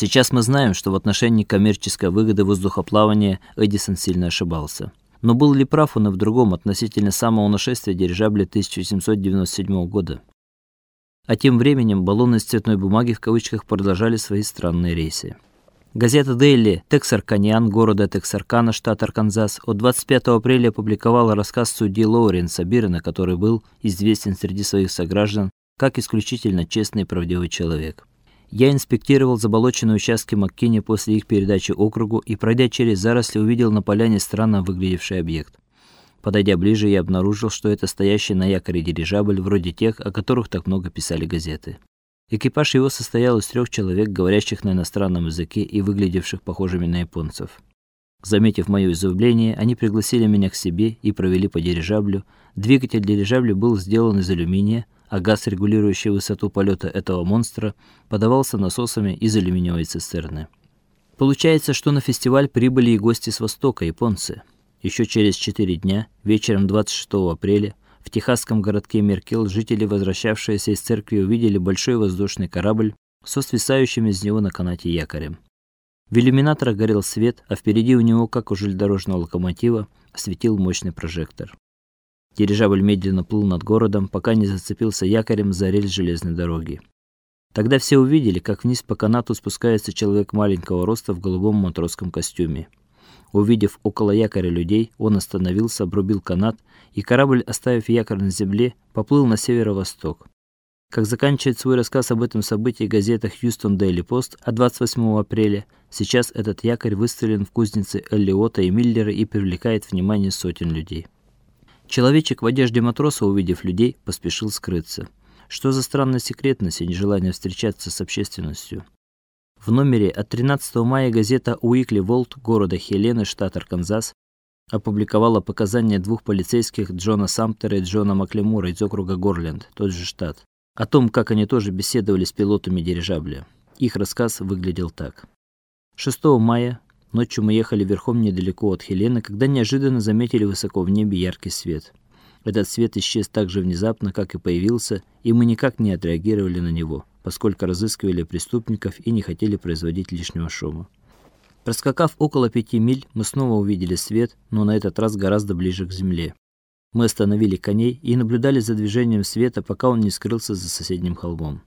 Сейчас мы знаем, что в отношении коммерческой выгоды воздухоплавания Эдисон сильно ошибался. Но был ли прав он и в другом относительно самого нашествия дирижабля 1797 года? А тем временем баллоны из цветной бумаги в кавычках продолжали свои странные рейсы. Газета Daily Texarkanian города Тексаркана, штат Арканзас, от 25 апреля опубликовала рассказ судьи Лоуренса Бирена, который был известен среди своих сограждан как исключительно честный и правдивый человек. Я инспектировал заболоченные участки Маккини после их передачи округу и, пройдя через заросли, увидел на поляне странно выглядевший объект. Подойдя ближе, я обнаружил, что это стоящий на якоре дирижабль, вроде тех, о которых так много писали газеты. Экипаж его состоял из трех человек, говорящих на иностранном языке и выглядевших похожими на японцев. Заметив моё изумление, они пригласили меня к себе и провели по дирижаблю. Двигатель дирижабля был сделан из алюминия, а газ, регулирующий высоту полета этого монстра, подавался насосами из алюминиевой цистерны. Получается, что на фестиваль прибыли и гости с востока, японцы. Еще через четыре дня, вечером 26 апреля, в техасском городке Меркел жители, возвращавшиеся из церкви, увидели большой воздушный корабль со свисающим из него на канате якорем. В иллюминаторах горел свет, а впереди у него, как у железнодорожного локомотива, светил мощный прожектор. Дирижабль медленно плыл над городом, пока не зацепился якорем за рельс железной дороги. Тогда все увидели, как вниз по канату спускается человек маленького роста в голубом матросском костюме. Увидев около якоря людей, он остановился, обрубил канат, и корабль, оставив якорь на земле, поплыл на северо-восток. Как заканчивает свой рассказ об этом событии газета Houston Daily Post от 28 апреля, сейчас этот якорь выстроен в кузнице Эллиота и Миллера и привлекает внимание сотен людей. Человечек в одежде матроса, увидев людей, поспешил скрыться. Что за странная секретность и нежелание встречаться с общественностью? В номере от 13 мая газета Weekly World города Хелены, штат Арканзас, опубликовала показания двух полицейских Джона Самптера и Джона Маклемура из округа Горленд, тот же штат, о том, как они тоже беседовали с пилотами дирижабля. Их рассказ выглядел так: 6 мая Ночью мы ехали верхом недалеко от Хелены, когда неожиданно заметили высоко в небе яркий свет. Этот свет исчез так же внезапно, как и появился, и мы никак не отреагировали на него, поскольку разыскивали преступников и не хотели производить лишнего шума. Проскакав около пяти миль, мы снова увидели свет, но на этот раз гораздо ближе к земле. Мы остановили коней и наблюдали за движением света, пока он не скрылся за соседним холмом.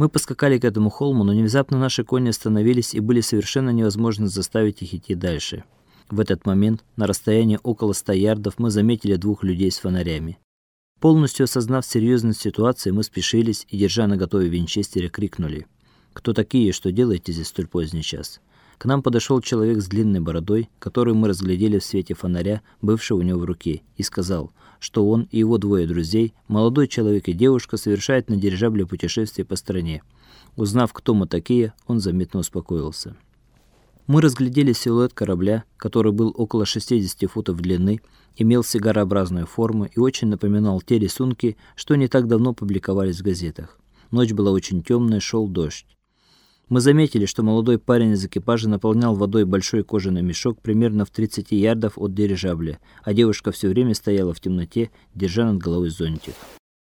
Мы поскакали к этому холму, но внезапно наши кони остановились и были совершенно невозможно заставить их идти дальше. В этот момент, на расстоянии около 100 ярдов, мы заметили двух людей с фонарями. Полностью осознав серьезность ситуации, мы спешились и, держа наготове винчестеры, крикнули: "Кто такие, что делаете здесь столь поздний час?" К нам подошел человек с длинной бородой, которую мы разглядели в свете фонаря, бывшего у него в руке, и сказал: что он и его двое друзей, молодой человек и девушка, совершают на дирижабле путешествие по стране. Узнав, кто мы такие, он заметно успокоился. Мы разглядели силуэт корабля, который был около 60 футов длины, имел сигарообразную форму и очень напоминал те рисунки, что не так давно публиковались в газетах. Ночь была очень темная, шел дождь. Мы заметили, что молодой парень из экипажа наполнял водой большой кожаный мешок примерно в 30 ярдов от дирижабля, а девушка все время стояла в темноте, держа над головой зонтик.